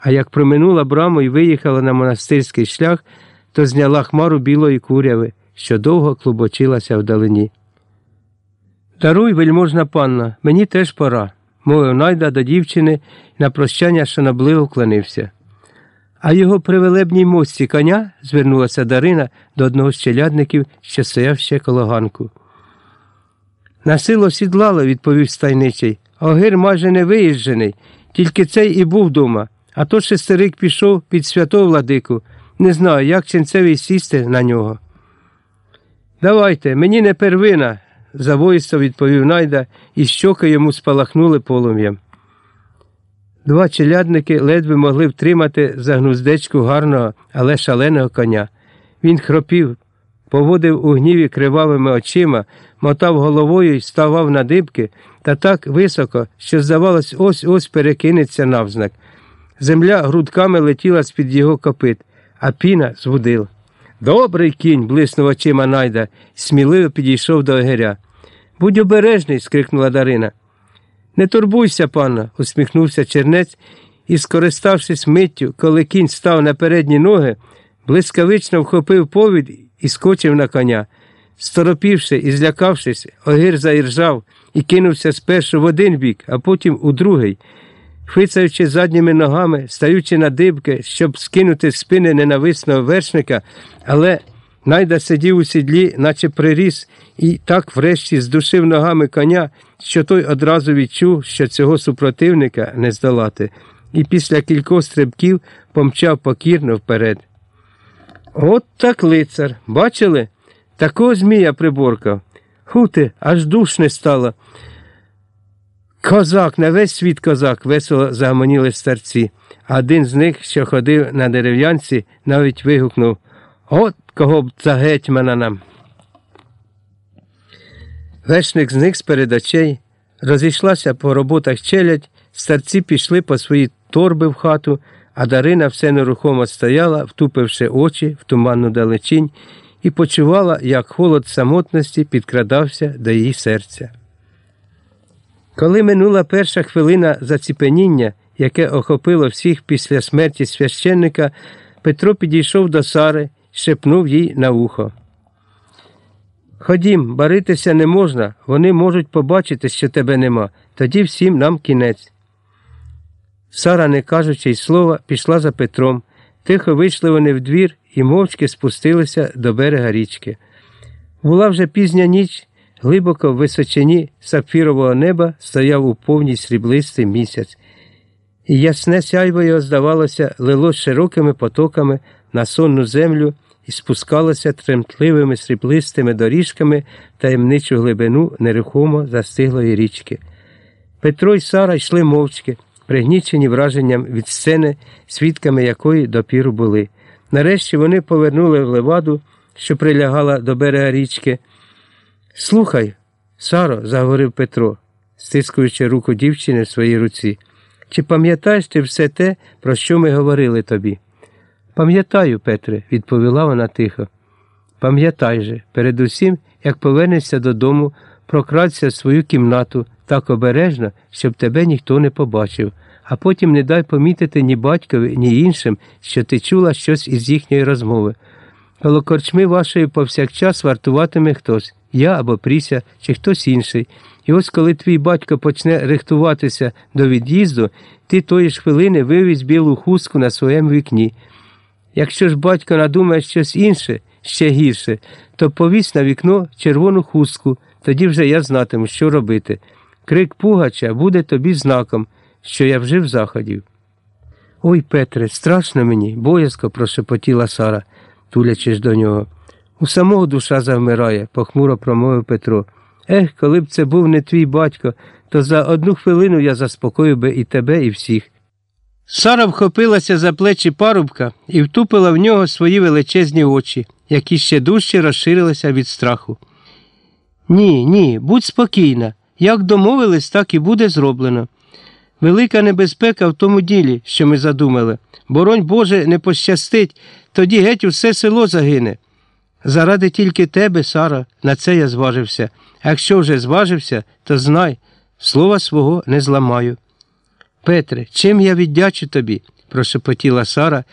а як проминула браму і виїхала на монастирський шлях, то зняла хмару білої куряви, що довго клубочилася вдалині. Даруй, вельможна панна, мені теж пора, мовив найда до дівчини на прощання шанобливо вклонився. А його привелебній мості коня звернулася Дарина до одного з челядників, що стояв ще коло ганку. Насило сідлало, відповів стайничий. Огир майже не виїжджений, тільки цей і був дома, а то шестерик пішов під святого владику. Не знаю, як ченцевий сісти на нього. Давайте, мені не первина, завоїсто відповів найда, і щоки йому спалахнули полум'ям. Два челядники ледве могли втримати за гнуздечку гарного, але шаленого коня. Він хропів, поводив у гніві кривавими очима, мотав головою і ставав на дибки, та так високо, що, здавалось, ось ось перекинеться навзнак. Земля грудками летіла з-під його копит, а піна звудила. Добрий кінь. блиснув очима найда сміливо підійшов до огиря. Будь обережний. скрикнула Дарина. Не турбуйся, пана, усміхнувся чернець і, скориставшись миттю, коли кінь став на передні ноги, блискавично вхопив повід і скочив на коня. Сторопівши і злякавшись, огір заіржав і кинувся спершу в один бік, а потім у другий, хвицаючи задніми ногами, стаючи на дибки, щоб скинути з спини ненависного вершника, але найда сидів у сідлі, наче приріс, і так врешті здушив ногами коня, що той одразу відчув, що цього супротивника не здолати, і після кількох стрибків помчав покірно вперед. От так лицар. Бачили? Такого змія приборкав. Хути, аж душне стало. Козак, на весь світ козак, весело загомоніли старці, один з них, що ходив на дерев'янці, навіть вигукнув От кого б за гетьмана нам. Вершник зник з перед очей, розійшлася по роботах челядь, старці пішли по свої торби в хату, а Дарина все нерухомо стояла, втупивши очі в туманну далечінь, і почувала, як холод самотності підкрадався до її серця. Коли минула перша хвилина заціпеніння, яке охопило всіх після смерті священника, Петро підійшов до Сари шепнув їй на ухо. Ходім, баритися не можна, вони можуть побачити, що тебе нема, тоді всім нам кінець. Сара, не кажучи й слова, пішла за Петром. Тихо вийшли вони в двір і мовчки спустилися до берега річки. Була вже пізня ніч, глибоко в височині сапфірового неба стояв у повній сріблистий місяць, і ясне сяйво його, здавалося, лило широкими потоками на сонну землю і спускалося тремтливими сріблистими доріжками таємничу глибину нерухомо застиглої річки. Петро й Сара йшли мовчки, пригнічені враженням від сцени, свідками якої допіру були. Нарешті вони повернули в леваду, що прилягала до берега річки. Слухай, Саро, заговорив Петро, стискуючи руку дівчини в своїй руці, чи пам'ятаєш ти все те, про що ми говорили тобі? Пам'ятаю, Петре, відповіла вона тихо. Пам'ятай же, передусім, як повернешся додому, прокрадься в свою кімнату так обережно, щоб тебе ніхто не побачив, а потім не дай помітити ні батькові, ні іншим, що ти чула щось із їхньої розмови. Коло корчми вашої повсякчас вартуватиме хтось, я або Пріся, чи хтось інший. І ось коли твій батько почне рихтуватися до від'їзду, ти тої ж хвилини вивізь білу хустку на своєму вікні. Якщо ж батько надумає щось інше, ще гірше, то повісь на вікно червону хустку, тоді вже я знатиму, що робити. Крик Пугача буде тобі знаком, що я вжив заходів. Ой, Петре, страшно мені, боязко прошепотіла Сара, тулячись до нього. У самого душа завмирає, похмуро промовив Петро. Ех, коли б це був не твій батько, то за одну хвилину я заспокоїв би і тебе, і всіх. Сара вхопилася за плечі парубка і втупила в нього свої величезні очі, які ще дужче розширилися від страху. Ні, ні, будь спокійна. Як домовились, так і буде зроблено. Велика небезпека в тому ділі, що ми задумали. Боронь Боже, не пощастить, тоді геть усе село загине. Заради тільки тебе, Сара, на це я зважився, а якщо вже зважився, то знай, слова свого не зламаю. Петре, чим я віддячу тобі? прошепотіла Сара